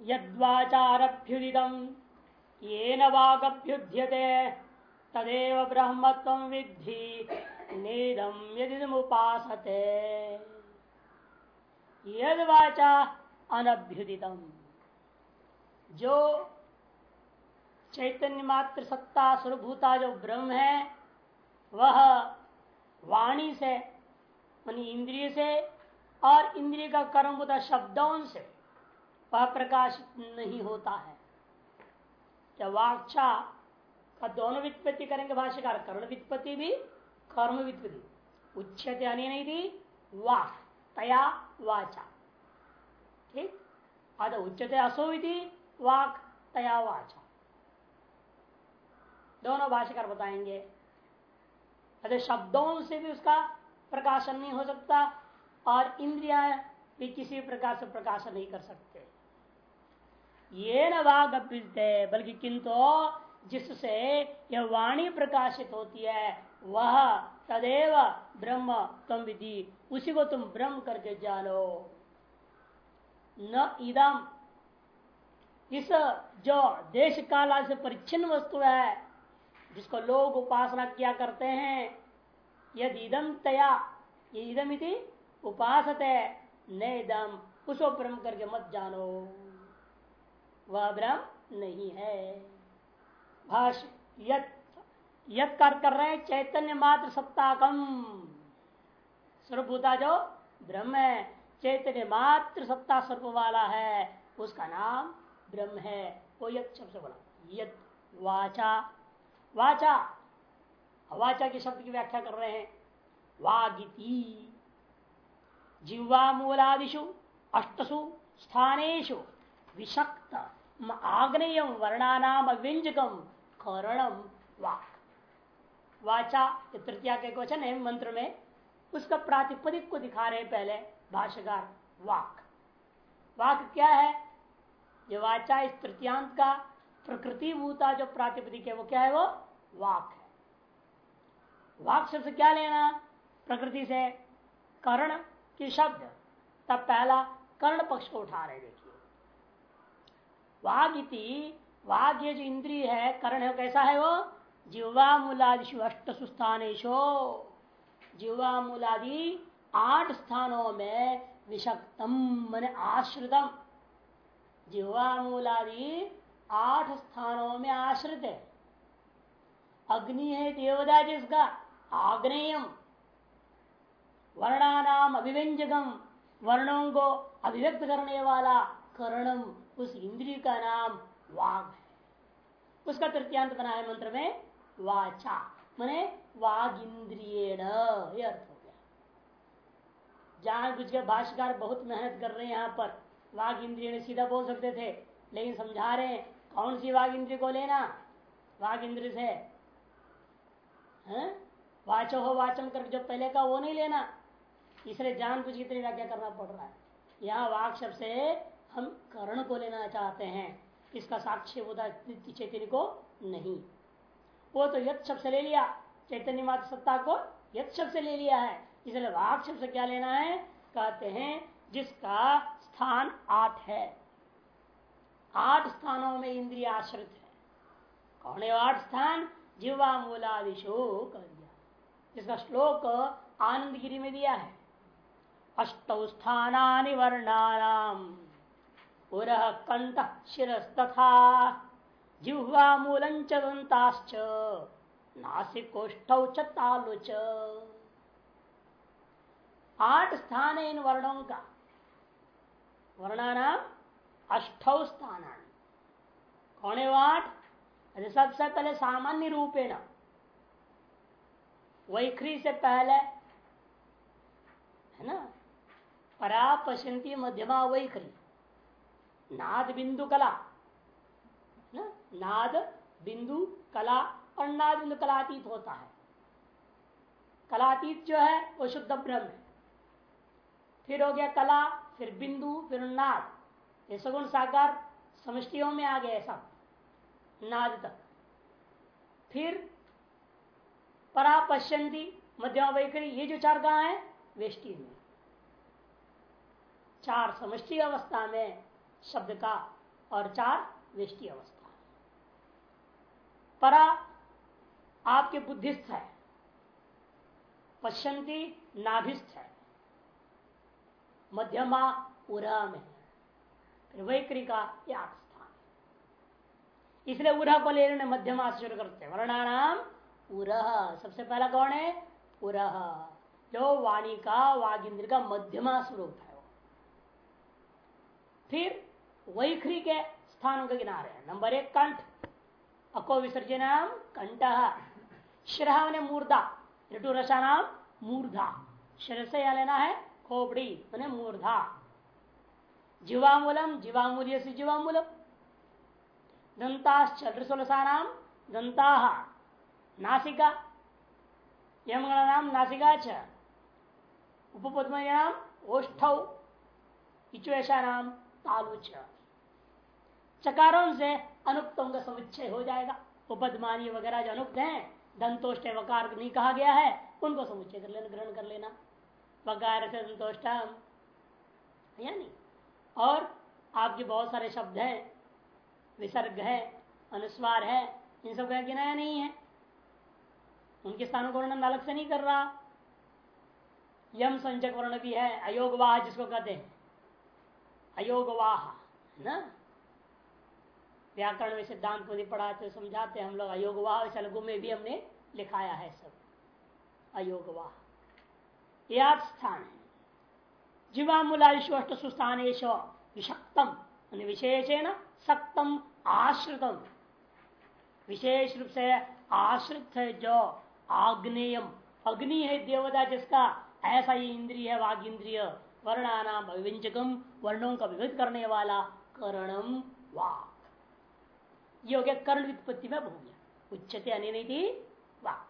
यद्वाचारभ्युदितम ये तदेव ब्रह्मत्व विद्धि नेदम यदिमुपासते यद वाचा अनभ्युदितम जो चैतन्य मात्र सत्ता स्वरूभूता जो ब्रह्म है, वह वाणी से मानी इंद्रिय से, और इंद्रिय का कर्म होता शब्दों से वह प्रकाशित नहीं होता है। क्या वाक्षा का दोनों वित्पत्ति करेंगे भाष्यकार, कर्ण वित्पत्ति भी, कर्म उच्चते अन्य नहीं थी, वाक, तया, वाचा। ठीक? अद उच्चते असो वाक, तया, वाचा। दोनों भाष्यकार बताएँगे। अरे शब्दों से भी उसका प्रकाशन नहीं हो सकता और इंद्रिया भी किसी प्रकार से प्रकाशन नहीं कर सकते। ये न वाग बल्कि किंतु जिससे यह वाणी प्रकाशित होती है, वह तदेव ब्रह्म तुम विधि। उसी को तुम ब्रह्म करके जानो। न इदम इस जो देश काला से परिच्छिन्न वस्तु है, जिसको लोग उपासना किया करते हैं, यदि इदम तया। ये इदम इति उपासत है न इदम उसको ब्रह्म करके मत जानो। वह ब्रह्म नहीं है। भाष यत कर कर रहे चैतन्य मात्र सत्ताकम। स्वरूपता जो ब्रह्म है, चैतन्य मात्र सत्ता स्वरूप वाला है, उसका नाम ब्रह्म है। वो यत शब्द बोला। यत, वाचा। वाचा वाचा के शब्द की व्याख्या कर रहे हैं। वागिति। जिह्वा मूलादिशु अष्टसु स्थानेशु विषक्त। आग्नेय वर्णानाम अव्यंजकम करणम वाक वाचा तृतीया के क्वेश्चन है मंत्र में, उसका प्रातिपदिक को दिखा रहे पहले भाष्यकार, वाक। वाक क्या है? ये वाचा इस तृतीयांत का प्रकृति भूता जो प्रातिपदिक है, वो क्या है वो? वाक है। वाक शब्द क्या लेना? प्रकृति से कर्ण की शब्द। तब पहला कर्ण पक्ष को उठा रहे देखिए। वाग इति वाग ये जो इंद्रिय है, कर्ण है, कैसा है वो? जिवा मूलादिशु अष्ट सुस्थानेशो जिवा मूलादि आठ स्थानों में विषक्तम, मन आश्रितम। जिवा मूलादि आठ स्थानों में आश्रित है। अग्नि है देवदा जिसका, आग्नेयम। वर्णानाम अभिव्यंजकम वर्णों को अभिव्यक्त करने वाला करणम। उस इंद्रिय का नाम वाग है। उसका तृतीयांत बना है मंत्र में वाचा, मने वाग इंद्रिय अर्थ हो गया। जान बुझ के भाष्यकार बहुत मेहनत कर रहे हैं यहाँ पर। वाग इंद्रिय सीधा बोल सकते थे, लेकिन समझा रहे हैं, कौन सी वाग इंद्रिय को लेना? वाग इंद्रिय से वाचो हो वाचम कर जो पहले का वो नहीं लेना। इसलिए जान बुझ इतनी व्याख्या करना पड़ रहा है। यहाँ वाक से हम कर्ण को लेना चाहते हैं। इसका साक्ष्य होता चैतन्य को नहीं। वो तो यथ शब्द से ले लिया। चैतन्य मात्र सत्ता को यथ शब्द से ले लिया है। इसलिए वाक शब्द से क्या लेना है? कहते हैं, जिसका स्थान आठ है। आठ स्थानों में इंद्रिय आश्रित है। कौन है आठ स्थान? जीवा मूलादिशो कर दिया। जिसका श्लोक आनंद गिरी में दिया है। अष्टौ स्थानी वर्णानाम। पुरः कंठ शिस्तथा जिह्वा मूलंच दंताश्च नासिकोष्ठ तालुच आठ स्थान इन वर्णों का। वर्णाना अष्टौ स्थान कौन है आठ? सबसे पहले सामान्य रूप ना। वैखरी से पहले, है ना? परा पशंती मध्यमा वैखरी। नाद बिंदु कला ना नाद बिंदु कला और नाद बिंदु कलातीत होता है कलातीत जो है वो शुद्ध ब्रह्म है फिर हो गया कला फिर बिंदु फिर नाद ये सगुण साकार समष्टियों में आ गया सब नाद तक फिर परा पश्यंती मध्यमा वैखरी ये जो चार कहा है वेष्टि में चार समष्टि अवस्था में शब्द का और चार वेष्टि अवस्था। परा, आपके बुद्धिस्थ है। पश्यंती नाभिस्थ है। मध्यमा, उरा में फिर वैक्री का आठ स्थान इसलिए उरा को लेने मध्यमा से शुरू करते हैं। वर्णानाम उरह सबसे पहला कौन है? उरह जो वाणी का वाग इंद्र का मध्यमा स्वरूप है वो। फिर वैखरी के स्थानों के किनारे। नंबर एक, कंठ। अको विसर्जन कंठ। शिरा ने मूर्धा। ऋतु रसा नाम मूर्धा। शरीर से यह लेना है खोपड़ी, मैंने मूर्धा। जीवामूलम, जीवामूल्य से जीवामूलम। दंताश्च नाम दंता। नासिका। यमगण नाम नासिका च। उपपद्म ओष्ठ। इचुषा नाम तालुच चकारों से अनुक्तों का समुच्चय हो जाएगा। उपदमानी वगैरह जो अनुक्त हैं, दंतोष्ट वकार नहीं कहा गया है, उनको समुच्चय कर लेना, ग्रहण कर लेना। वकार से दंतोष्टम या नहीं? और आपके बहुत सारे शब्द हैं, विसर्ग है, अनुस्वार है, इन सब का गिनाया नहीं है। उनके स्थानों को वर्णन अलग से नहीं कर रहा। यम संचक वर्ण भी है, अयोगवाह जिसको कहते हैं। अयोगवाह ना? व्याकरण में सिद्धांत को पढ़ाते, समझाते, हम लोग अयोगवाह लघु में भी हमने लिखाया है सब। अयोगवाह। यह स्थान। है जीवामूलादिशु अष्ट सुस्थान विषक्तम विशेषेण सक्तम आश्रितम। विशेष रूप से आश्रित है जो आग्नेयम। अग्नि है देवता जिसका ऐसा ही इंद्रिय है वाग इंद्रिय वर्णानाम अभिव्यंजकम वर्णों का विविध करने वाला करणम वाक ये हो गया कर्ण वित्पत्ति में भूल गया उच्चते अनिति वाक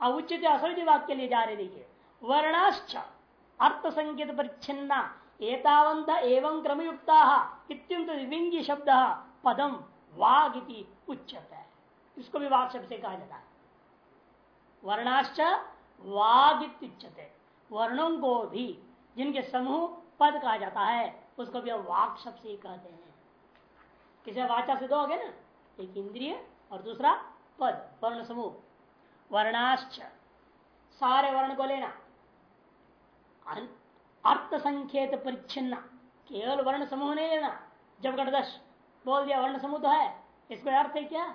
अब उच्चते असुर वाक्य लिए जा रहे देखिए। वर्णाश्च अर्थ संकेत परिच्छिन्ना एतावंत एवं क्रमयुक्ता इत्यंत विविंगी शब्द पदम वाग इति उच्चत है इसको भी वाग शब्द से कहा जाता है। वर्णाश्च, वाग उच्चते वर्णों को भी, जिनके समूह पद कहा जाता है, उसको भी हम वाक शब्द से कहते हैं। किसे वाचा से दो हो गए ना, एक इंद्रिय और दूसरा पद, वर्ण समूह। वर्णाश्च, सारे वर्ण को लेना। अर्थ संकेत परिच्छिन्न, केवल वर्ण समूह नहीं लेना। जब घट दश बोल दिया, वर्ण समूह तो है, इसमें अर्थ है क्या?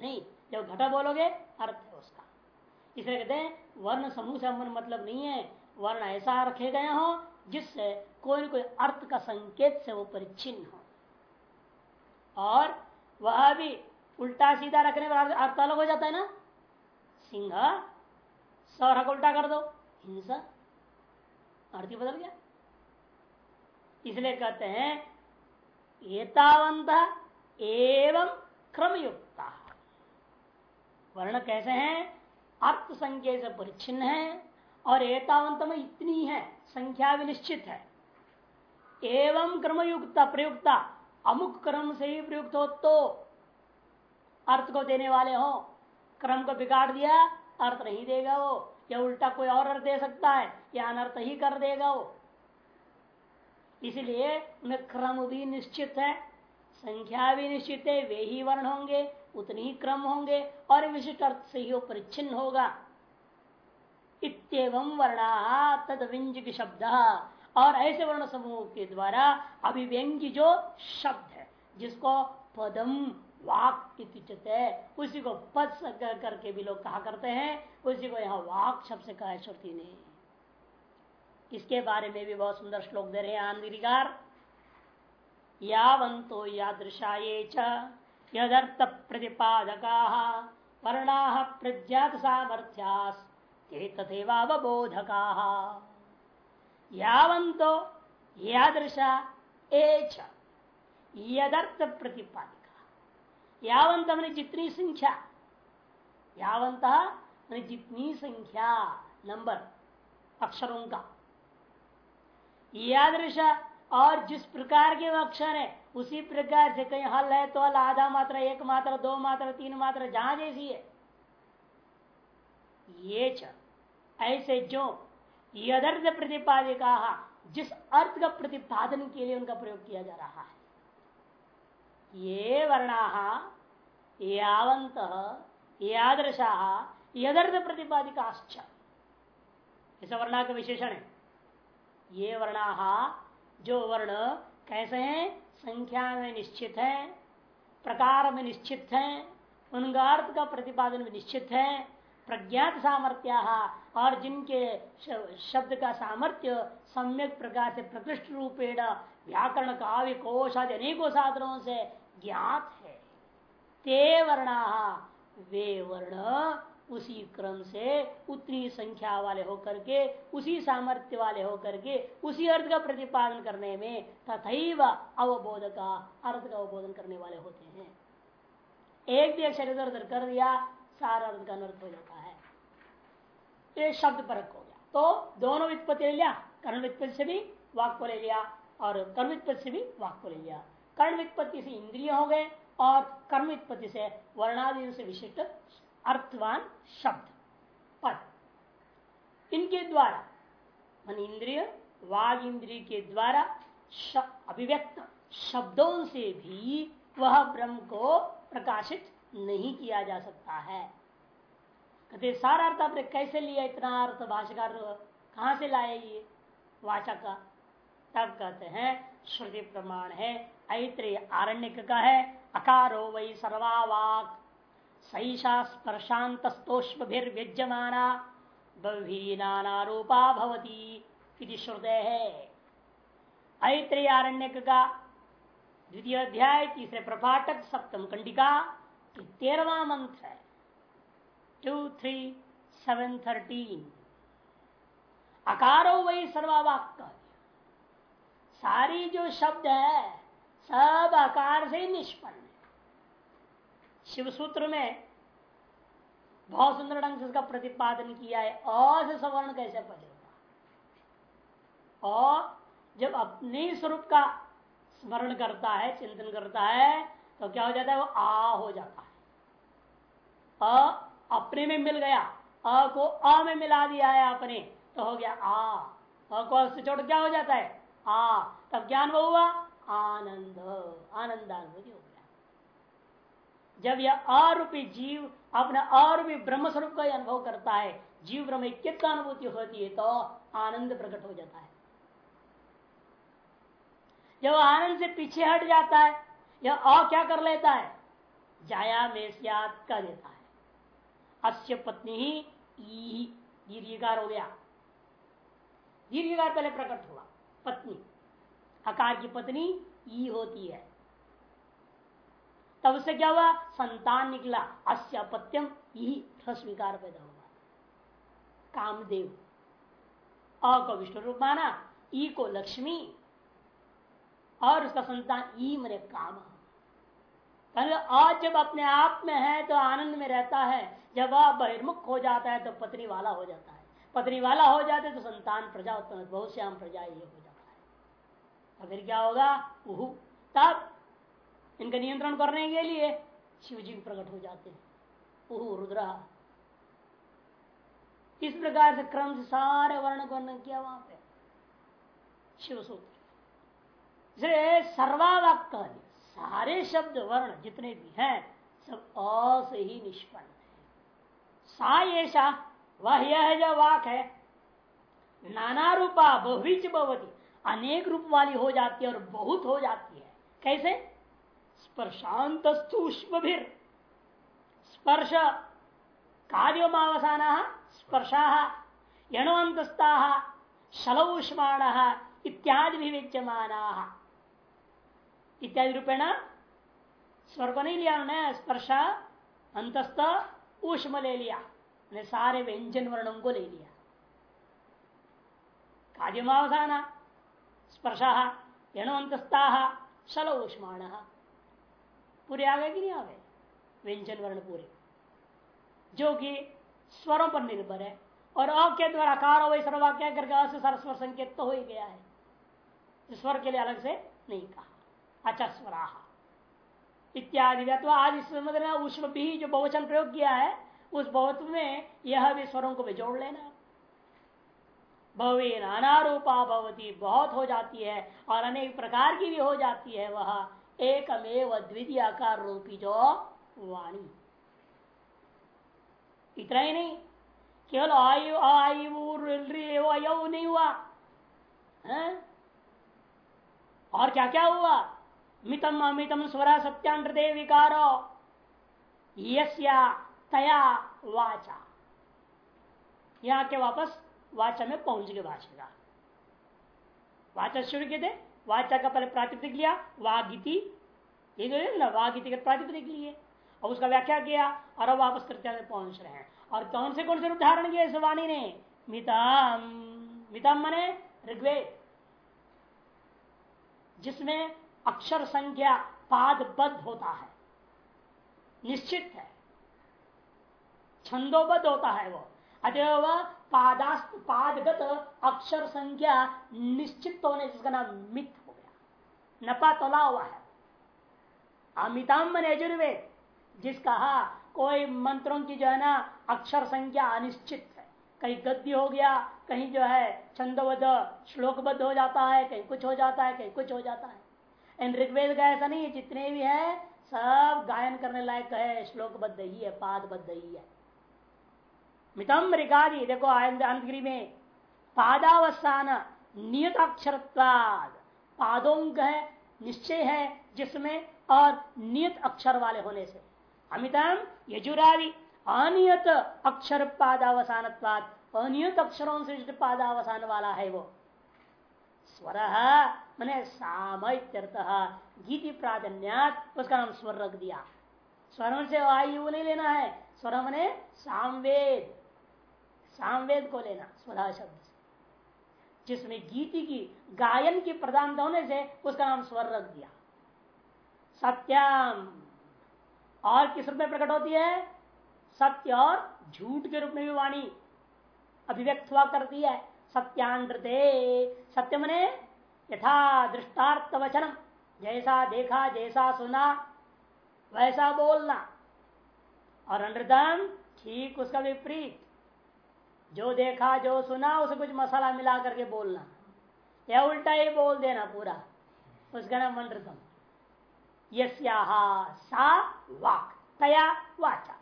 नहीं, जब घटा बोलोगे, अर्थ है उसका। इसलिए कहते हैं, वर्ण समूह से मतलब नहीं है। वर्ण ऐसा रखे गए हो, जिससे कोई कोई अर्थ का संकेत से वो परिच्छिन्न हो। और वह भी उल्टा सीधा रखने पर अर्थ अलग हो जाता है ना? सिंह सौ रख उल्टा कर दो। हिंसा अर्थ बदल गया। इसलिए कहते हैं, एतावंत एवं क्रमयुक्ता। वर्ण कैसे हैं? अर्थ संख्या से परिच्छिन्न है और एतावंत में इतनी है, संख्या भी निश्चित है। एवं क्रमयुक्ता, प्रयुक्ता। अमुक क्रम से ही प्रयुक्त हो तो अर्थ को देने वाले हो। क्रम को बिगाड़ दिया, अर्थ नहीं देगा वो। या उल्टा कोई और अर्थ दे सकता है, या अनर्थ ही कर देगा वो। इसलिए उनमें क्रम भी निश्चित है, संख्या भी निश्चित है, वे ही वर्ण होंगे, उतनी ही क्रम होंगे, और विशिष्ट अर्थ से ही वो परिच्छिन्न होगा। इतम वर्णा तद विंज शब्द। और ऐसे वर्ण समूह के द्वारा अभिव्यंगी जो शब्द है, जिसको पदम वाक है उसी को पद करके भी लोग कहा करते हैं, उसी को यहाँ वाक शब्द से कहा श्रुति ने। इसके बारे में भी बहुत सुंदर श्लोक दे रहे हैं आंधिकार यावंतो यादृशाये यदर्थ प्रतिपादका वर्णा प्रज्ञात सामर्थ्यास तथेवावबोधका यावंतो यादृशा, एच। यदर्थ प्रतिपादित यावंत मैंने जितनी संख्या। यावंत मैंने जितनी संख्या। नंबर अक्षरों का यादृश और जिस प्रकार के अक्षर है, उसी प्रकार से कहीं हल है तो हल, आधा मात्रा, एक मात्रा, दो मात्रा, तीन मात्रा, जहाँ जैसी है। ये ऐसे जो यदर्थ प्रतिपादिका जिस अर्थ का प्रतिपादन के लिए उनका प्रयोग किया जा रहा है, ये वर्णा यावंत यादृशा यदर्थ प्रतिपादिकाश्च इस वर्णा का विशेषण है। ये वर्णा, जो वर्ण कैसे हैं? संख्या में निश्चित है, प्रकार में निश्चित है, उनका अर्थ का प्रतिपादन में निश्चित है प्रज्ञात सामर्थ्या और जिनके शब्द का सामर्थ्य सम्यक प्रकार से प्रकृष्ट रूपेण व्याकरण काव्य कोश आदि अनेकों साधनों से ज्ञात है। ते वर्णा, वे वर्ण उसी क्रम से उतनी संख्या वाले होकर के, उसी सामर्थ्य वाले होकर के, उसी अर्थ का प्रतिपादन करने में तथा अवबोध का अर्थ का अवबोधन करने वाले होते हैं। एक भी अक्षर इधर उधर कर दिया, सारा अर्थ का अनर्थ हो जाता है। ये शब्द परक हो गया। तो दोनों वित्पत्ति ले लिया, कर्ण वित्पत्ति से भी वाक को ले लिया और कर्म वित्पत्ति से भी वाक को ले लिया। कर्ण वित्पत्ति से इंद्रिय हो गए और कर्म वित्पत्ति से वर्णादि से विशिष्ट अर्थवान शब्द। पद इनके द्वारा, मन इंद्रिय, वाग इंद्रिय के द्वारा अभिव्यक्त शब्दों से भी वह ब्रह्म को प्रकाशित नहीं किया जा सकता है। कहते सारा अर्थ आपने कैसे लिया? इतना अर्थ भाषाकार कहाँ से लाए ये वाचा का? तब कहते हैं, श्रुति प्रमाण है, ऐत्रेय आरण्य का है, अकारो वही सर्वावाक। सैषा स्पर्शान्तस्तोष्भिर्व्यज्यमाना बभी नाना रूपा भवती श्रुते है। ऐत्रेयारण्य का द्वितीय अध्याय, तीसरे प्रपाठक, सप्तम कंडिका तेरवा मंत्र है। टू थ्री सेवन थर्टीन अकारो वही सर्वावाक सारी जो शब्द है, सब आकार से ही निष्पन्न है। शिव सूत्र में बहुत सुंदर ढंग से उसका प्रतिपादन किया है और से सवर्ण कैसे पचेगा और जब अपने स्वरूप का स्मरण करता है, चिंतन करता है तो क्या हो जाता है? वो आ हो जाता है। अ अपने में मिल गया। अ को अ में मिला दिया है अपने तो हो गया आ। अ को से चोट क्या हो जाता है? आ। तब ज्ञान वो हुआ? आनंद। आनंदानुभूति हो गया। जब यह आरूपी जीव अपना आरूपी ब्रह्म स्वरूप का अनुभव करता है, जीव ब्रह्म का अनुभूति होती है तो आनंद प्रकट हो जाता है। जब आनंद से पीछे हट जाता है, यह अ क्या कर लेता है? जाया में कर देता है। अस्य पत्नी ही दीर्घकार हो गया। दीर्घकार पहले प्रकट हुआ, पत्नी। आकार की पत्नी ई होती है। तब से क्या हुआ? संतान निकला, अस्य अपत्यम यही स्वीकार पैदा हुआ। कामदेव, अ को विष्णु रूप माना, ई को लक्ष्मी, और उसका संतान ई मरे काम। अ जब अपने आप में है तो आनंद में रहता है जब वह बहिर्मुख हो जाता है तो पत्नी वाला हो जाता है। पत्नी वाला हो जाते तो संतान प्रजा उत्पन्न बहुत श्याम प्रजा ये हो जाता है। तो फिर क्या होगा? तब इनका नियंत्रण करने के लिए शिव जी प्रकट हो जाते हैं। ओह रुद्रा। इस प्रकार से क्रम से सारे वर्ण को वर्णन किया वहाँ पे। शिव सूत्र सर्वावाक सारे शब्द वर्ण जितने भी हैं, सब अ से ही निष्पन्न सा वह यह जो वाक है, नाना रूपा बहुच भवती। अनेक रूप वाली हो जाती है और बहुत हो जाती है। कैसे? स्पर्शांत स्पर्शांतस्तुष्म स्पर्श कार्योमावसान स्पर्शा यणवंतस्ता शलौष्माण इत्यादि विवेच्यमान इत्यादि रूपेण स्वर को नहीं लिया उन्होंने स्पर्श अंतस्थ ऊष्म ले लिया ने सारे व्यंजन वर्णों को ले लिया कार्यमावसान स्पर्श यणवंतस्ता शल ऊष्माण पूरे आ गए कि नहीं आ गए व्यंजन वर्ण पूरे जो कि स्वरों पर निर्भर है और अ के द्वारा कार वही सर्वाक्या करके अ से स्वर संकेत तो हो ही गया है स्वर के लिए अलग से नहीं कहा अच्छा स्वराह इत्यादि। अथवा आज मतलब उष्म भी जो बहुवचन प्रयोग किया है, उस बहुत में यह भी स्वरों को भी जोड़ लेना। भवे नाना रूपा भवती, बहुत हो जाती है और अनेक प्रकार की भी हो जाती है वह। एकमेव द्वितीय आकार रूपी जो वाणी। इतना ही नहीं, केवल आयु आयु नहीं हुआ। है? और क्या क्या हुआ? मितम अमितम स्वरा सत्यांड्रदे विकारो। यस्या तया वाचा। यहाँ के वापस वाचा में पहुँच गए भाषा वाचा शुरू किए थे, वाचा का पहले प्रातिपदिक लिया, वागिति। ये जो है ना, वागिति का प्रातिपदिक लिए। और उसका व्याख्या किया और अब वापस कृत्या में पहुँच रहे हैं। और कौन से कौन से उदाहरण किए इस वाणी ने? मिताम। मिताम मने ऋग्वेद। जिसमें अक्षर संख्या पादबद्ध होता है। निश्चित है। छंदोबद्ध होता है वो। अतएव पादास्त पादगत अक्षर संख्या निश्चित होने जिसका नाम मित हो गया। नपा तोला हुआ है। अमिताम यजुर्वेद जिसका कोई मंत्रों की जो है ना, अक्षर संख्या अनिश्चित है। कहीं गद्य हो गया, कहीं जो है, छंदबद्ध, श्लोकबद्ध हो जाता है, कहीं कुछ हो जाता है, कहीं कुछ हो जाता है। इन ऋग्वेद का ऐसा नहीं है, जितने भी है, सब गायन करने लायक है श्लोकबद्ध ही है पादबद्ध ही है। मितम रिकादी देखो अंतगिरी में, पादावसान नियत अक्षर पादों है, निश्चय है जिसमें, और नियत अक्षर वाले होने से। अमितम यजुरादि, अनियत अक्षर पादावसान अनियत अक्षरों से पादावसान वाला है वो। स्वर, मैंने सामर्थ गीति प्राधान्यात उसका नाम स्वर रख दिया। स्वर से वायु नहीं लेना है, स्वर मैंने सामवेद सामवेद को लेना स्वधा शब्द से। जिसमें गीति की, गायन की प्रधानता होने से उसका नाम स्वर रख दिया। सत्यम, और किस रूप में प्रकट होती है? सत्य और झूठ के रूप में भी वाणी अभिव्यक्त हुआ करती है। सत्यांड्रते सत्य मने यथा दृष्टार्थ वचनम जैसा देखा, जैसा सुना, वैसा बोलना। और अनृतम ठीक उसका विपरीत। जो देखा, जो सुना, उसे कुछ मसाला मिला करके बोलना। या उल्टा ही बोल देना पूरा। उसका नाम अनृतम सा वाक, तया वाचा।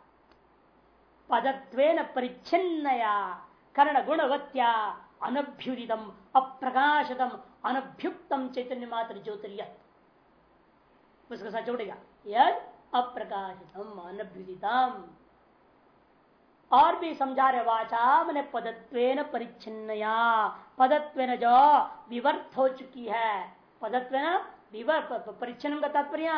पदत्वेन परिच्छिन्नया कर्ण गुणवत्या अनभ्युदितम, अप्रकाशितम, अनभ्युक्तम चैतन्य मात्र ज्योतिर्य। उसका साथ जोड़ेगा। यद अप्रकाशितम, अनभ्युदितम। और भी समझा रहे वाचा, मैंने पदत्वेन परिच्छिन्नया। पदत्वेन जो विवर्त हो चुकी है। पदत्वेन विवर्त परिच्छन का तात्पर्य,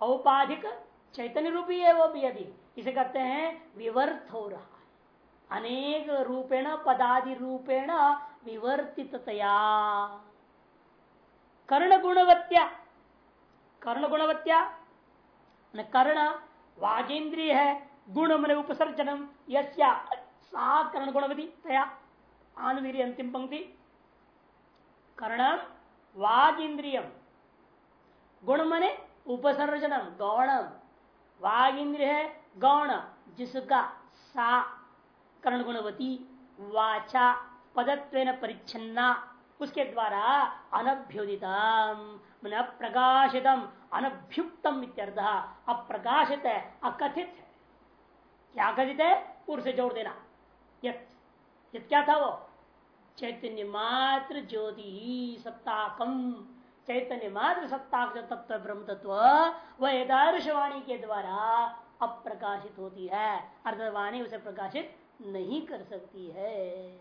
औपाधिक चैतन्य रूपी है वो भी अभी इसे कहते हैं विवर्त हो रहा। अनेक रूपेण पदादि रूपेण विवर्तितया कर्ण गुणवत्या कर्ण गुणवत्या कर्ण वागेन्द्रिय है, गुण मन उपसर्जनम यस्या कर्ण गुणवती तया आनवीर अंतिम पंक्ति। कर्णम वाग इंद्रियम गुण मने उपसर्जनम गौणम वाग इंद्रिय है, गौण, जिसका सा कर्ण गुणवती, वाचा पदत्व परिच्छन्ना, उसके द्वारा अनभ्युदितम अप्रकाशितम अनभ्युक्तम इत्यर्थ। अप्रकाशित है, अकथित है। क्या कथित है? पूर्व से जोड़ देना। यत। यत क्या था वो? चैतन्य मात्र ज्योति सत्ताकम। चैतन्य मात्र सत्ता तत्व, ब्रह्म तत्व, वह एदादृशवाणी के द्वारा अप्रकाशित होती है। अर्थात वाणी उसे प्रकाशित नहीं कर सकती है।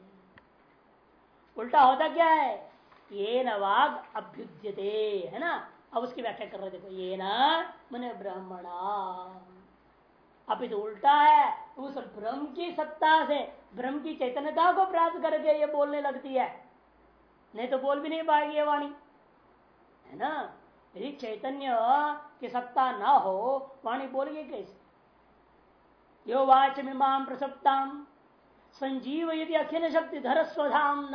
उल्टा होता क्या है? ये नवाग अभ्युद्यते, है ना? अब उसकी व्याख्या कर रहे देखो, ये ना मन ब्राह्मणा। अभी तो उल्टा है, उस ब्रह्म की सत्ता से, ब्रह्म की चैतन्यता को प्राप्त करके ये बोलने लगती है। नहीं तो बोल भी नहीं पाएगी ये वाणी। है ना? यदि चैतन्य की सत्ता ना हो, वाणी बोलेगी कैसे? यो वाच मीमाम प्रसप्ताम संजीव यदि अखिल शक्ति धर स्वधाम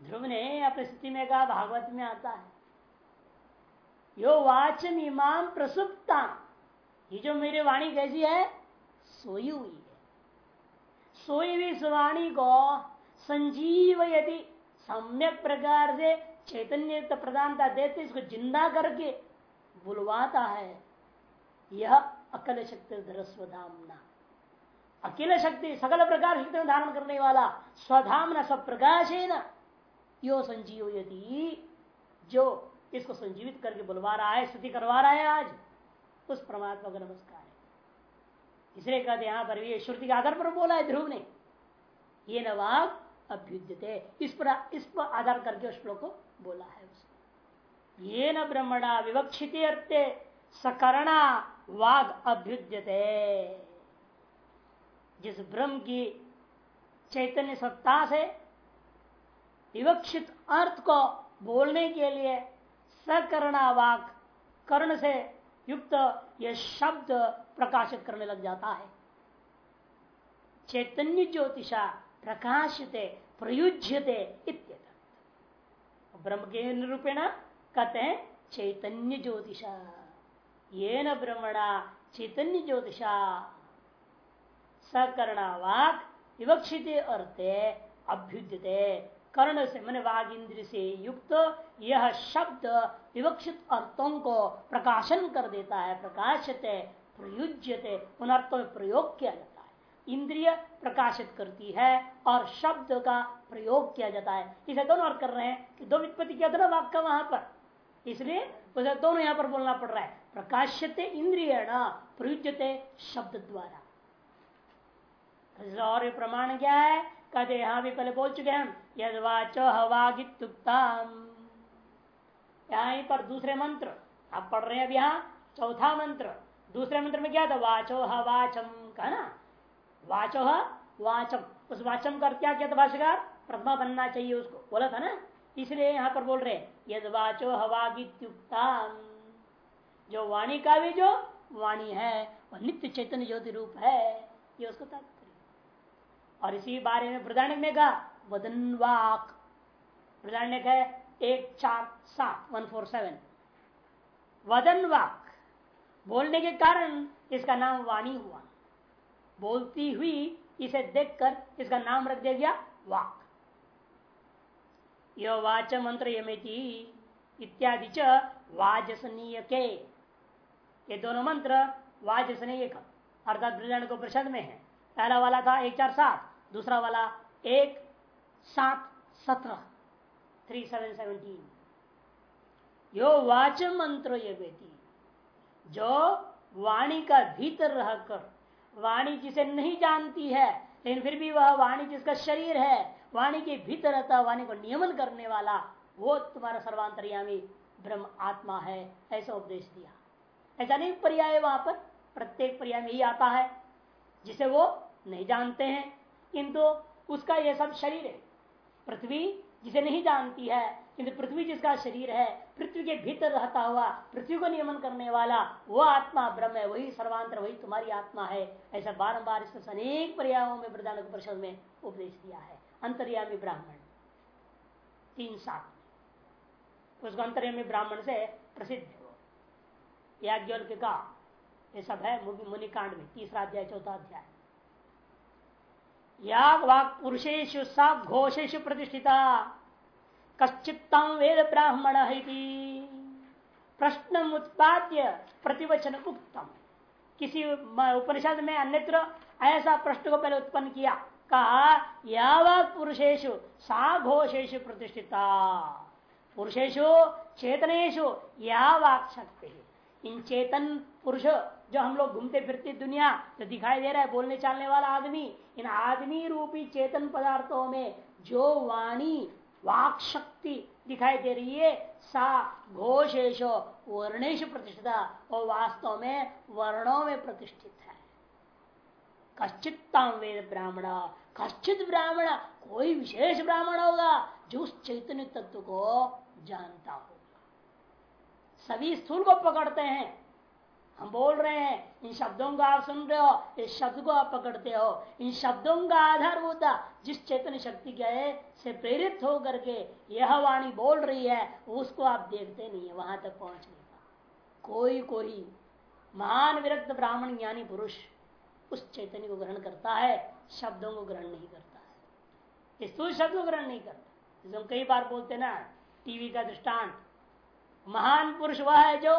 ध्रुव ने अपनी स्थिति में कहा, भागवत में आता है। यो वाच मीमाम प्रसुप्ता ये जो मेरी वाणी कैसी है? सोई हुई है। सोई हुई वाणी को संजीव यदि सम्यक प्रकार से चैतन्य प्रधानता देते, इसको ज़िंदा करके बुलवाता है यह अकल शक्ति धरस्वधामना अकेले शक्ति सकल प्रकार शक्ति में धारण करने वाला स्वधाम न स्वप्रकाश है न यो संजीव यदि जो इसको संजीवित करके बुलवा रहा है स्थिति करवा रहा है आज, उस परमात्मा का नमस्कार है। इसलिए कहते यहाँ पर भी श्रुति के आधार पर बोला है ध्रुव ने। ये नवाब अभ्युद्यते। इस पर इस पर आधार करके उस श्लोक को बोला है उसने। ये न ब्रह्मणा विवक्षित अर्थे सकरणा वाग अभ्युद्यते जिस ब्रह्म की चैतन्य सत्ता से विवक्षित अर्थ को बोलने के लिए सकरणा वाक कर्ण से युक्त यह शब्द प्रकाशित करने लग जाता है। चैतन्य ज्योतिषा प्रकाशते, प्रयुज्यते ब्रह्म के निरूपेण कहते हैं चैतन्य ज्योतिषा। ये न ब्रह्मणा चैतन्य ज्योतिषा। सकर्णावाक विवक्षित अर्थे अभ्युद्यते कर्ण से मन वाग इंद्र से युक्त यह शब्द विवक्षित अर्थों को प्रकाशन कर देता है, प्रकाशते, प्रयुज्यते उन अर्थों में प्रयोग किया जाता है। इंद्रिय प्रकाशित करती है और शब्द का प्रयोग किया जाता है। इसे दोनों अर्थ कर रहे हैं कि दो वित्पत्ति किया था ना वाक्य वहाँ पर। इसलिए उसे दोनों यहाँ पर बोलना पड़ रहा है। प्रकाश्यते इंद्रिय प्रयुज्यते शब्द द्वारा और प्रमाण क्या है? कहते, यहाँ भी पहले बोल चुके हैं यद वाचो पर दूसरे मंत्र, आप पढ़ रहे हैं अब यहाँ, चौथा मंत्र। दूसरे मंत्र में क्या था? वाचो हवाचम का ना? वाचो वाचम। उस वाचम का क्या किया था प्रथमा बनना चाहिए उसको। बोला था ना? इसलिए यहाँ पर बोल रहे यद वाचो हवागितुक्ताम जो वाणी का भी जो वाणी है वह नित्य चैतन्य ज्योति रूप है, ये उसको तात्पर्य और इसी बारे में प्रधान ने कहा, वदन वाक। प्रधान ने कहा एक चार सात, वन फोर सेवन। वदन वाक। बोलने के कारण इसका नाम वाणी हुआ। बोलती हुई इसे देखकर इसका नाम रख दिया गया वाक। यह वाच मंत्र यमेति, इत्यादि च वाजसनीय के ये दोनों मंत्र वाजसनीय अर्थात ब्रजान को प्रसन्न में है। पहला वाला था एक चार सात, दूसरा वाला एक सात सत्रह थ्री सेवन सेवनटीन यो वाच मंत्र ये बेटी, जो वाणी का भीतर रहकर वाणी जिसे नहीं जानती है, लेकिन फिर भी वह वाणी जिसका शरीर है, वाणी के भीतर रहता, वाणी को नियमन करने वाला, वो तुम्हारा सर्वांतरयामी ब्रह्म आत्मा है, ऐसा उपदेश दिया। ऐसा नहीं पर्याय वहाँ पर। प्रत्येक पर्याय में ही आता है। जिसे वो नहीं जानते हैं, किंतु उसका यह सब शरीर है। पृथ्वी जिसे नहीं जानती है, किंतु पृथ्वी जिसका शरीर है, पृथ्वी के भीतर रहता हुआ, पृथ्वी को नियमन करने वाला, वो आत्मा ब्रह्म है, वही सर्वांतर, वही तुम्हारी आत्मा है। ऐसा बारंबार इस अनेक पर्यायों में वृदान परिषद में उपदेश दिया है। अंतर्यामी ब्राह्मण। तीन सात। उसको अंतर्यामी ब्राह्मण से प्रसिद्ध हो याज्ञ का ये सब है मुनि कांड में, तीसरा अध्याय, चौथा अध्याय। या वाक पुरुषेशु सा घोषेशु प्रतिष्ठिता। कश्चित वेद ब्राह्मण है प्रश्न उत्पाद्य प्रतिवचन उत्तम किसी उपनिषद में अन्यत्र ऐसा प्रश्न को पहले उत्पन्न किया। कहा यावक पुरुषेशु सा घोषेशु प्रतिष्ठिता। पुरुषेशु चेतनेशु या शक्ति। इन चेतन पुरुष जो हम लोग घूमते फिरते दुनिया जो दिखाई दे रहा है, बोलने चालने वाला आदमी, इन आदमी रूपी चेतन पदार्थों में जो वाणी, वाक शक्ति दिखाई दे रही है, सा घोषेश वर्णेश प्रतिष्ठित और वास्तव में वर्णों में प्रतिष्ठित है। कश्चित वेद ब्राह्मण, कश्चित ब्राह्मण, कोई विशेष ब्राह्मण होगा जो उस चैतन्य तत्व को जानता होगा सभी स्थूल को पकड़ते हैं। हम बोल रहे हैं, इन शब्दों को आप सुन रहे हो, इस शब्द को आप पकड़ते हो। इन शब्दों का आधार होता जिस चेतन शक्ति के से प्रेरित होकर के यह वाणी बोल रही है, उसको आप देखते नहीं है, वहाँ तक पहुँचने का कोई कोई महान विरक्त ब्राह्मण, ज्ञानी पुरुष उस चैतन्य को ग्रहण करता है, शब्दों को ग्रहण नहीं करता है। स्थूल शब्द को ग्रहण नहीं करता। जैसे हम कई बार बोलते ना, टीवी का दृष्टांत महान पुरुष वह है जो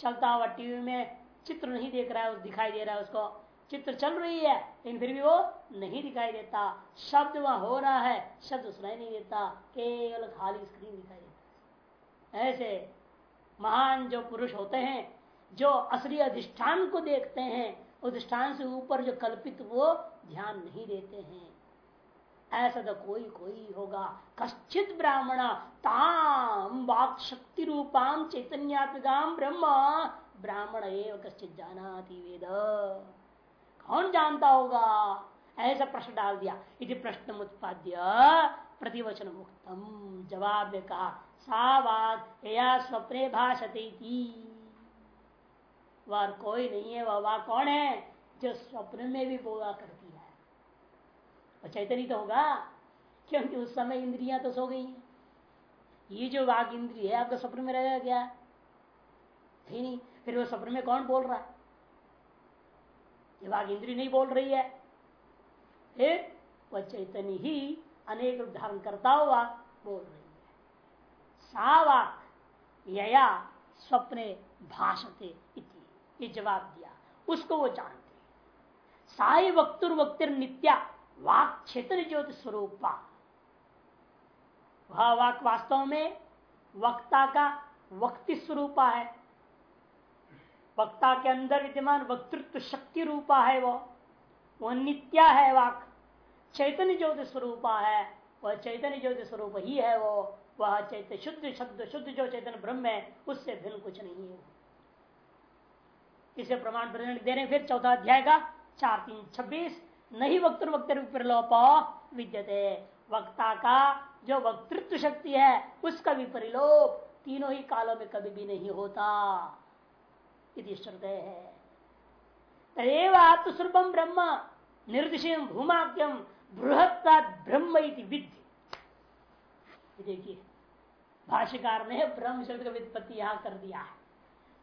चलता हुआ टीवी में चित्र नहीं देख रहा है दिखाई दे रहा है उसको। चित्र चल रही है, लेकिन फिर भी वो नहीं दिखाई देता। शब्द वहाँ हो रहा है, शब्द सुनाई नहीं देता, केवल खाली स्क्रीन दिखाई देता ऐसे महान जो पुरुष होते हैं, जो असली अधिष्ठान को देखते हैं अधिष्ठान से ऊपर जो कल्पित वो ध्यान नहीं देते हैं। ऐसा तो कोई कोई होगा। कश्चित ब्राह्मण ताम वाक शक्ति रूपाम चैतन्यात्मिकाम ब्रह्म। ब्राह्मण एवं कश्चित जाना वेद। कौन जानता होगा? ऐसा प्रश्न डाल दिया। यदि प्रश्न उत्पाद्य प्रतिवचन मुक्तम जवाब में कहा सावाद या स्वप्ने भाषते वह कोई नहीं है, वह कौन है? जो स्वप्न में भी बोला करती है वह चैतन्य तो होगा, क्योंकि उस समय इंद्रियाँ तो सो गई हैं। ये जो वाघ इंद्रिय है, आपका स्वप्न में रहेगा क्या नहीं, फिर वो स्वप्न में कौन बोल रहा है? ये वाघ इंद्री नहीं बोल रही है। फिर वह चैतन्य ही अनेक रूप धारण करता हुआ बोल रही है। सावाक यया स्वप्ने भाषते ये जवाब दिया, उसको वो जानते साई वक्तुर वक्तिर नित्या। वाक क्षेत्र ज्योति स्वरूपा वह वाक वास्तव में वक्ता का वक्ति स्वरूपा है। वक्ता के अंदर विद्यमान वक्तृत्व शक्ति रूपा है वो। वह नित्या है वाक। चैतन्य ज्योति स्वरूपा है। वह चैतन्य ज्योति स्वरूप ही है वो। वह चैत्य शुद्ध, शब्द शुद्ध, जो चैतन्य ब्रह्म है, उससे भिन्न कुछ नहीं है। इसे प्रमाण दे रहे फिर चौथा अध्याय का, चार, तीन, छब्बीस। नहीं वक्त वक्त विप्रलोप विद्यते। वक्ता का जो वक्तृत्व शक्ति है, उसका भी परिलोप तीनों ही कालों में कभी भी नहीं होता। यदि श्रद्धे है। तदेव आत्मस्वरूपम ब्रह्म, निर्दिशम भूमाक्यम बृहत्ता ब्रह्म विधि देखिए, भाष्यकार ने ब्रह्म शब्द का वित्पत्ति यहाँ कर दिया है।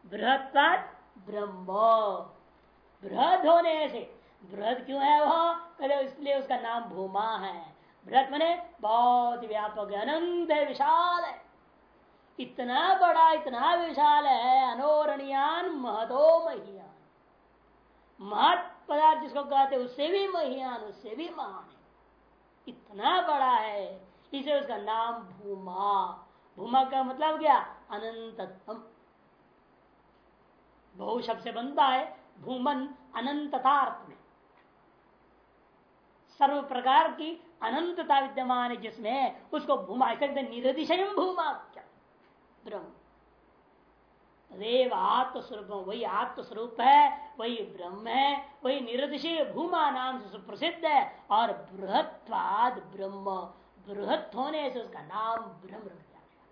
बृहत्ता ब्रह्म। बृहद होने से बृहद क्यों है वह? कहते इसलिए उसका नाम भूमा है। बृहद मने बहुत व्यापक अनंत है, विशाल है। इतना बड़ा, इतना विशाल है, अनोरणियान महतो महियान महत पदार्थ जिसको कहते उससे भी महियान, उससे भी महान है। इतना बड़ा है, इसे उसका नाम भूमा। भूमा का मतलब क्या? अनंतम बहु शब्द से बनता है, भूमन अनंततार्थ में। सर्व प्रकार की अनंतता विद्यमान है जिसमें उसको भूमा निरतिशय भूमा क्या ब्रह्म। रेव आत्मस्वरूप वही आत्मस्वरूप है, वही ब्रह्म है, वही निरतिशय भूमा नाम से सुप्रसिद्ध है, और बृहत्वाद ब्रह्म। बृहत होने से उसका नाम ब्रह्म रख दिया गया।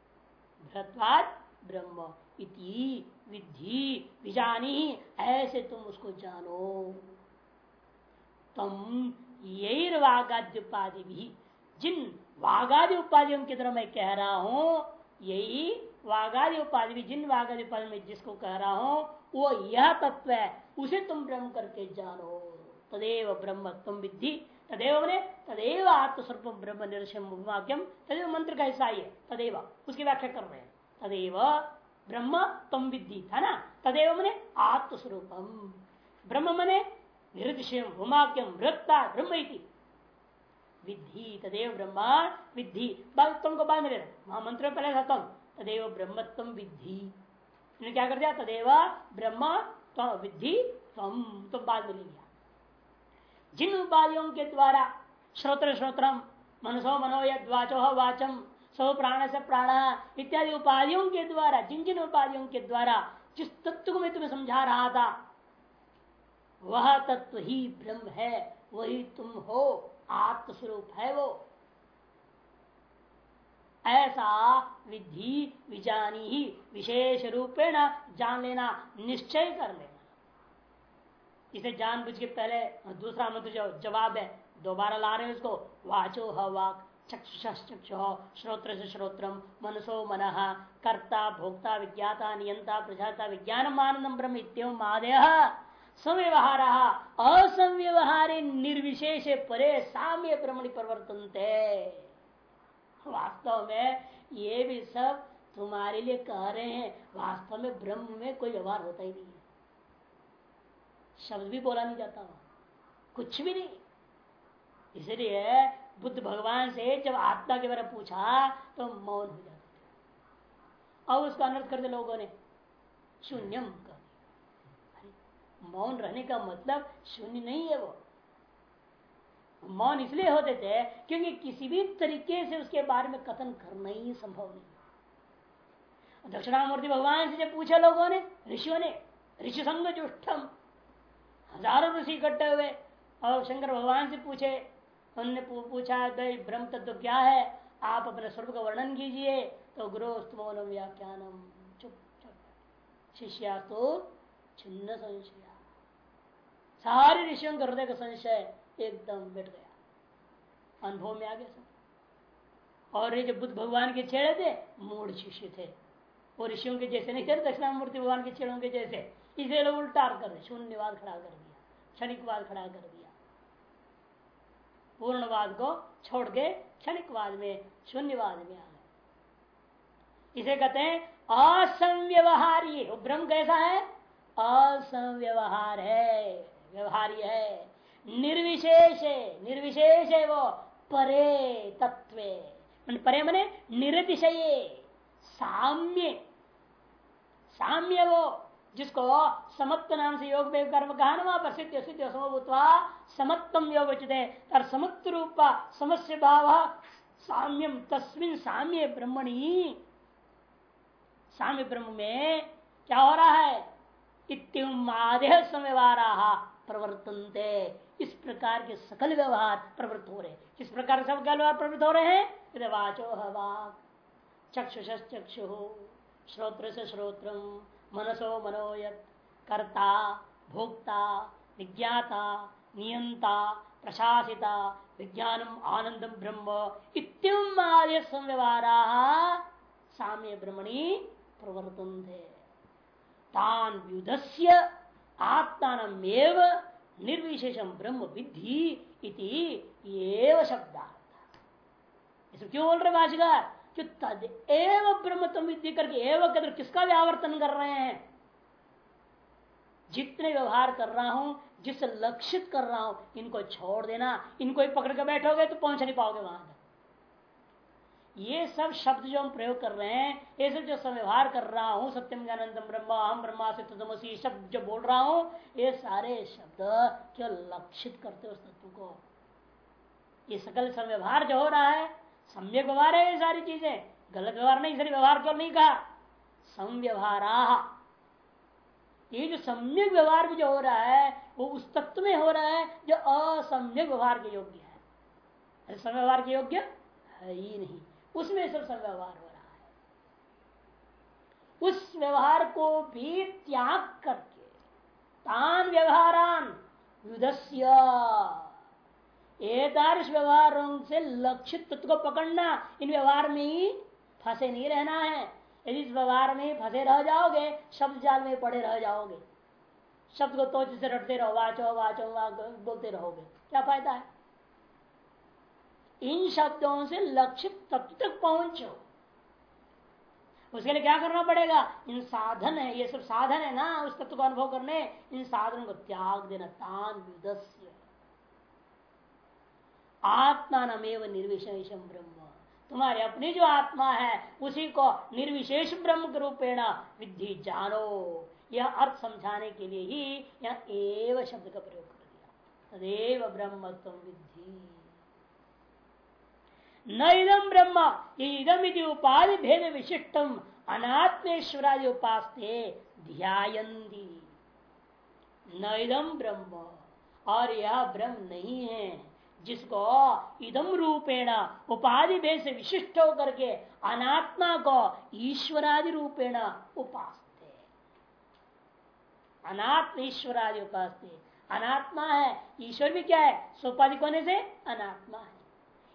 बृहत्वाद ब्रह्म। इति विधि विजानी, ऐसे तुम उसको जानो। तुम यही वागाद्य उपाधि भी जिन वागादि उपाधियों की तरह मैं कह रहा हूँ, यही वागादि उपाधि भी जिन वागादि उपाधि में जिसको कह रहा हूँ, वो यह तत्व है, उसे तुम ब्रह्म करके जानो। तदेव ब्रह्म तुम विद्धि, तदेव ने तदेव आत्मस्वरूप ब्रह्म वाक्यम तदेव मंत्र का हिस्सा ही है, तदेव, उसकी व्याख्या कर रहे हैं। तदेव ब्रह्म तम विद्धि था ना? तदेव मने आत्मस्वरूपम ब्रह्म मने निरतिशयम भूमाक्यम वृत्ता ब्रह्म विद्धि तदेव ब्रह्म विद्धि। तुमको बाद में वहाँ मंत्र पहले था तम। तदेव ब्रह्मत्व विद्धि। क्या कर दिया? तदेव ब्रह्म विद्धि, तम तो बाद में ले जिन उपाधियों के द्वारा श्रोत्र श्रोत्रम, मनसो मनो यद वाचो वाचम, सौ प्राण से प्राण, इत्यादि उपाधियों के द्वारा, जिन जिन उपाधियों के द्वारा जिस तत्व को मैं तुम्हें समझा रहा था वह तत्व ही ब्रह्म है, वही तुम हो, आत्मस्वरूप है वो। ऐसा विधि विजानी ही विशेष रूपेण जान लेना, निश्चय कर लेना। इसे जान बुझ के पहले दूसरा मंत्र जो जवाब है, दोबारा ला रहे हैं उसको, वाचो हवाक चक्षुषक्षु श्रोत्र से श्रोत्रम मनसो मन, कर्ता भोक्ता विज्ञाता नियंता प्रजाता विज्ञान मानदम ब्रह्म इतम आदय। संव्यवहार असंव्यवहारे निर्विशेष परे साम्य ब्रह्मणि परिवर्तन वास्तव में ये भी सब तुम्हारे लिए कह रहे हैं, वास्तव में ब्रह्म में कोई व्यवहार होता ही नहीं है। शब्द भी बोला नहीं जाता। कुछ भी नहीं। इसलिए बुद्ध भगवान से जब आत्मा के बारे में पूछा तो मौन हो जाते थे। अब उसका अनर्थ कर करते लोगों ने। शून्यम। मौन रहने का मतलब शून्य नहीं है वो। मौन इसलिए होते थे क्योंकि किसी भी तरीके से उसके बारे में कथन करना ही संभव नहीं। दक्षिणामूर्ति भगवान से जब पूछा लोगों ने, ऋषियों ने, ऋषि संग जुष्टम हज़ारों ऋषि इकट्ठे हुए, और शंकर भगवान से पूछे उन्होंने पूछा, भाई, ब्रह्म तत्व क्या है? आप अपने स्वरूप का वर्णन कीजिए। तो गुरुस्तमोन व्याख्यानम चुप चुप शिष्या तो छिन्न संशय। सारे ऋषियों के हृदय का संशय एकदम मिट गया। अनुभव में आ गया सब। और ये जो बुद्ध भगवान के छेड़े थे मूड शिष्य थे। वो ऋषियों के जैसे नहीं थे, दक्षिणामूर्ति भगवान के छेड़ों के जैसे। इसे लोग उल्टा कर, शून्यवाद खड़ा कर दिया, क्षणिकवाद खड़ा कर दिया। पूर्णवाद को छोड़ के क्षणिकवाद में, शून्यवाद में आ गए। इसे कहते हैं, असंव्यवहार। ये ब्रह्म कैसा है? असंव्यवहार है। व्यवहार्य है। निर्विशेष निर्विशेष है वो परे तत्व। परे मने निरतिशय। साम्य। साम्य वो, जिसको समत्व नाम से योग में कर्म कहा ना वहाँ पर सिद्ध सिद्ध समभूतवा समत्वम योग उचित समत्व रूप समस्य भाव साम्यम तस्मिन साम्य ब्रह्मणी। साम्य ब्रह्म में क्या हो रहा है? इतम आदेह समव्यवहारा। प्रवर्तनते। इस प्रकार के सकल व्यवहार प्रवृत्त हो रहे किस प्रकार से सकल व्यवहार प्रवृत्त हो रहे हैं? वाचो हवा चक्षुष चक्षु श्रोत्र से श्रोत्र, मनसो मनोयत, कर्ता, भोक्ता, विज्ञाता नियंता प्रशासिता, विज्ञानम आनंदम ब्रह्म इतम आर्य संव्यवहारा साम्य ब्रह्मणी प्रवर्तन थे तान व्युदस्य आत्मान निर्विशेषम ब्रह्म विधि इति एव शब्दार्थ। क्यों बोल रहे भाषिकार कि तद एव ब्रह्म तुम विधि करके एवं कदर किसका व्यावर्तन कर रहे हैं? जितने व्यवहार कर रहा हूँ, जिस लक्षित कर रहा हूँ, इनको छोड़ देना, इनको ही पकड़ के बैठोगे तो पहुँच नहीं पाओगे वहाँ तक। ये सब शब्द जो हम प्रयोग कर रहे हैं, ये सब जो व्यवहार कर रहा हूँ सत्यम ज्ञानंदम ब्रह्मा हम ब्रह्मा से सत्यमसी शब्द जो बोल रहा हूँ, ये सारे शब्द क्यों लक्षित करते उस तत्व को। ये सकल व्यवहार जो हो रहा है, सम्यक व्यवहार है ये सारी चीज़ें। गलत व्यवहार नहीं, सही व्यवहार क्यों नहीं कहा? संव्यवहारा ये जो सम्यक व्यवहार भी जो हो रहा है, वो उस तत्व में हो रहा है जो असम्यक व्यवहार के योग्य है। अरे व्यवहार के योग्य है ही नहीं। उसमें सब व्यवहार हो रहा है। उस व्यवहार को भी त्याग करके, तान व्यवहारान युदस्य एकादश व्यवहारों से लक्षित तत्व को पकड़ना, इन व्यवहार में ही फंसे नहीं रहना है। यदि इस व्यवहार में फंसे रह जाओगे, शब्द जाल में पड़े रह जाओगे। शब्द को तो से रटते रहो, वाचो वाचो वा बोलते रहोगे। क्या फ़ायदा है? इन शब्दों से लक्षित तत्व तक पहुंचो। उसके लिए क्या करना पड़ेगा? इन साधन है, ये सब साधन है ना उस तत्व को अनुभव करने। इन साधन को त्याग देना, तान विदस्य। आत्मा नमेव निर्विशेषम ब्रह्म। तुम्हारे अपनी जो आत्मा है, उसी को निर्विशेष ब्रह्म के रूपेण विधि जानो। यह अर्थ समझाने के लिए ही यह एव शब्द का प्रयोग कर दिया। तदेव ब्रह्म तुम विधि न इदम ब्रह्म इदम उपाधि भेद विशिष्टम, अनात्मेश्वरादि उपास ध्यायंदी न इदम ब्रह्म, और यह ब्रह्म नहीं है, जिसको इदम रूपेण उपाधि भेद से विशिष्ट होकर के अनात्मा को ईश्वरादि रूपेण उपास अनात्म ईश्वरादि उपास अनात्मा है, ईश्वर भी क्या है? सोपाधिक होने से अनात्मा है।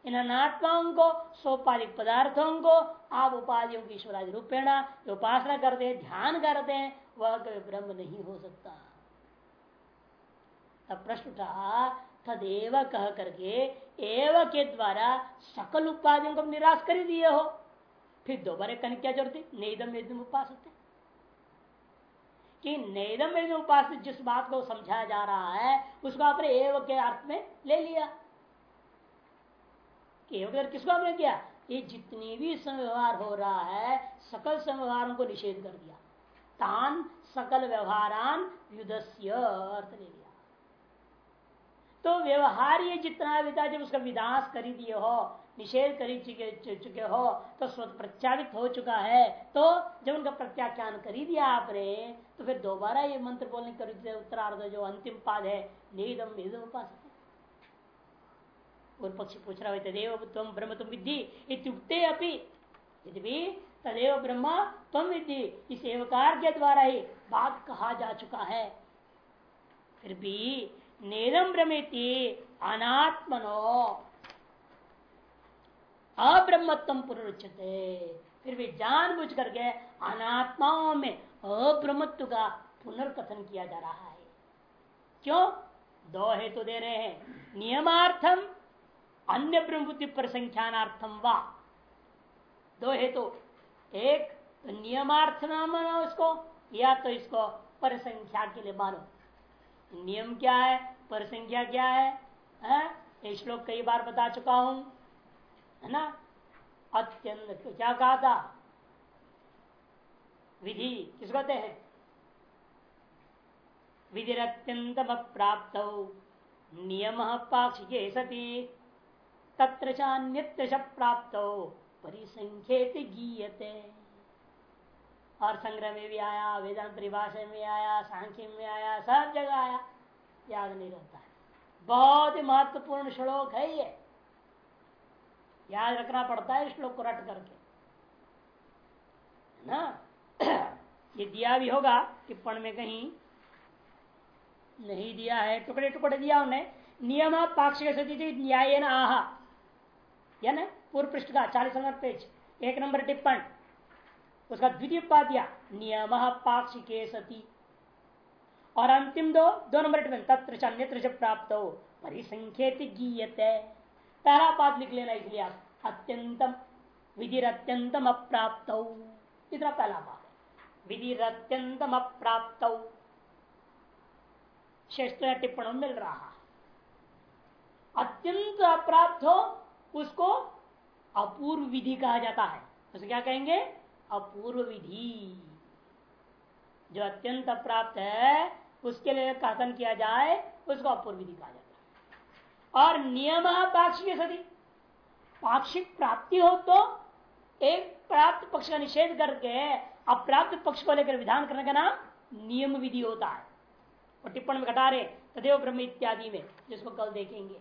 इन अनात्माओं को सोपाधिक पदार्थों को आप उपाधियों की ईश्वरादि रूपेण उपासना करते हैं, ध्यान करते हैं, वह कभी ब्रह्म नहीं हो सकता। अब प्रश्न उठा, तदेव कह करके एव के द्वारा सकल उपाधियों को निराश कर दिए हो। फिर दोबारा कहने क्या ज़रूरत है? नेदम उपास होते कि नेदम वेदम उपास जिस बात को समझाया जा रहा है, उसको आपने एव के अर्थ में ले लिया। किसको आपने किया? ये जितनी भी संव्यवहार हो रहा है, सकल संव्यवहारों को निषेध कर दिया। तान सकल व्यवहारान युद्धस्य अर्थ ले लिया। तो व्यवहार ये जितना विधा जब उसका विनाश कर दिए हो, निषेध कर चुके चुके हो तो स्वत प्रत्यावित हो चुका है तो जब उनका प्रत्याख्यान कर ही दिया आपने तो फिर दोबारा ये मंत्र बोलने कर उत्तरार्ध जो अंतिम पाद है निदम निदम उपास पूर्व पक्षी पूछ रहा है तदेव तुम ब्रह्म तुम विद्धि इत्युक्ते अपनी यदि तदेव ब्रह्म तुम विद्धि, इस एवकार के द्वारा ही बात कहा जा चुका है। फिर भी नेदम ब्रह्मेति अनात्मनो। अब्रह्मत्म पुनरुच्चते फिर भी जान बुझ करके अनात्माओं में अब्रह्मत्व का पुनर्कथन किया जा रहा है। क्यों? दो हेतु तो दे रहे हैं। नियमार्थम अन्य ब्रह्मबुद्धि पर संख्यानार्थम वा? दो हेतु। तो एक तो नियमार्थ ना मानो उसको, या तो इसको पर संख्या के लिए मानो। नियम क्या है? पर संख्या क्या है? ये श्लोक कई बार बता चुका हूँ, है ना? अत्यंत क्या? कहा था? विधि किस कहते हैं? विधि अत्यंतम प्राप्त नियम पाक्षिके सती। तत्र चान्यत्र प्राप्त। परिसंख्येत गीयते। और संग्रह में भी आया वेदांत परिभाषा में आया सांख्य में आया सब जगह आया। याद नहीं रहता है। बहुत ही महत्वपूर्ण श्लोक है ये। याद रखना पड़ता है श्लोक को रट करके। ना? ये दिया भी होगा टिप्पण में कहीं नहीं दिया है। टुकड़े टुकड़े दिया उन्हें। नियम पाक्षिक न्याय आह। या ना पूर्व पृष्ठ का चालीस नंबर पेज। एक नंबर टिप्पण। उसका द्वितीय दिया। नियम पाक्षिके सती। और अंतिम दो दो नंबर टिप्पण। तत्र अन्यत्र प्राप्त। हो परिसंख्यत गीयते। पहला पाद लिख लेना इसलिए आप। अत्यंतम। विधि अत्यंतम अप्राप्त। इतना पहला पाद। है विधि अत्यंतम अप्राप्त शेष टिप्पण मिल रहा। अत्यंत अप्राप्त हो उसको अपूर्व विधि कहा जाता है। उसे क्या कहेंगे? अपूर्व विधि। जो अत्यंत प्राप्त है, उसके लिए कथन किया जाए, उसको अपूर्व विधि कहा जाता है। और नियम पाक्षिक सदी पाक्षिक प्राप्ति हो तो एक प्राप्त पक्ष का निषेध करके, अप्राप्त पक्ष को लेकर विधान करने का नाम नियम विधि होता है। और टिप्पण में घटा रहे, तदेव ब्रह्म इत्यादि में, जिसको कल देखेंगे।